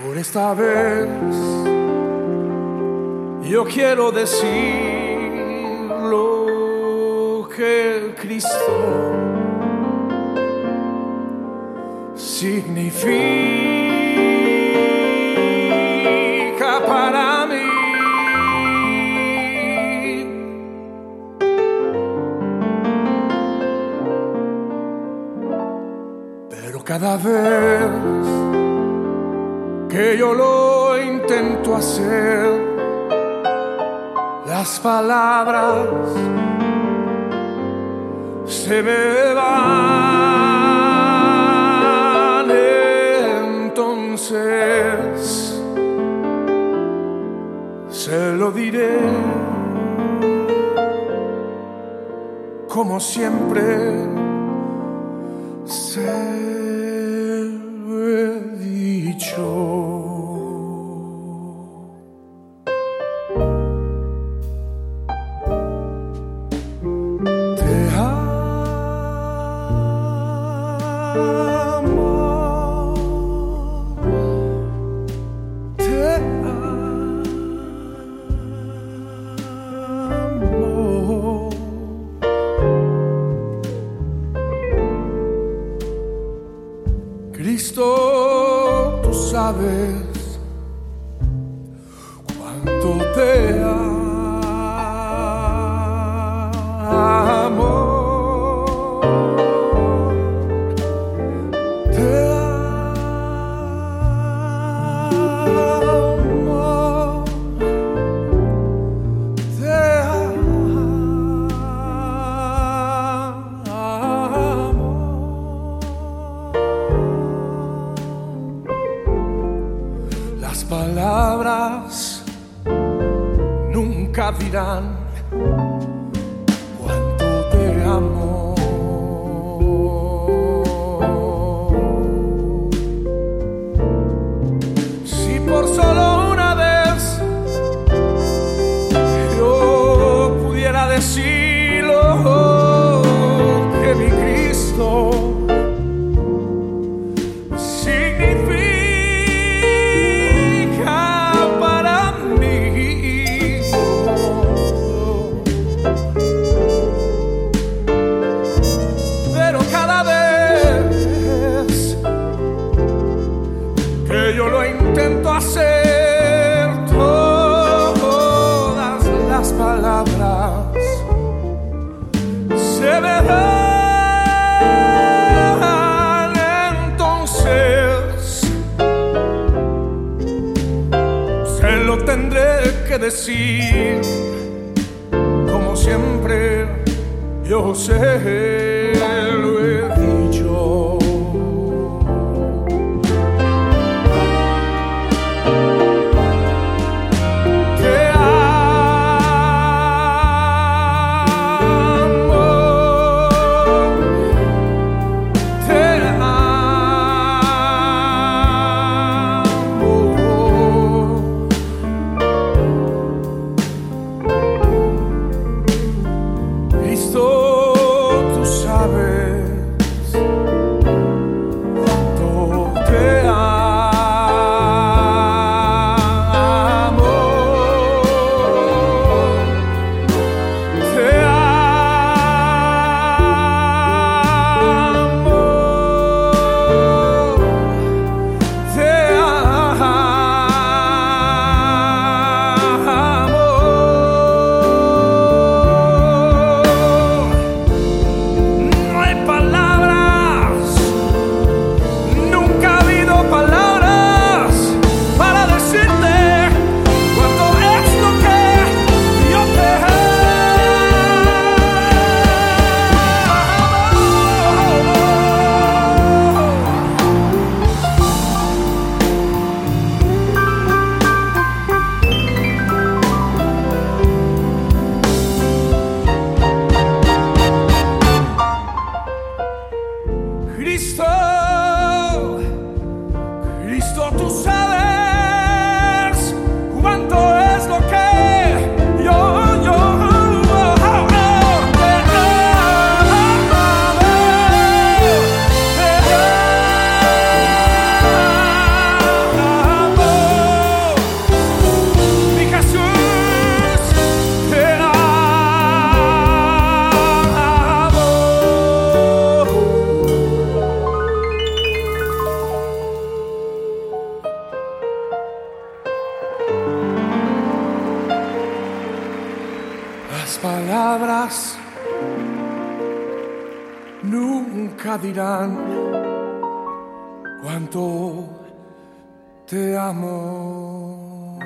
Por esta vez yo quiero decir lo que Cristo significa para mí. Pero cada vez que yo lo intento hacer, las palabras se me van. Entonces se lo diré como siempre earth nunca dirán cuánto te amo. Si por solo una vez yo pudiera decirlo se. Entonces se lo tendré que decir, como siempre yo sé, nunca dirán cuánto te amo.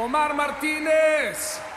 Omar Martínez.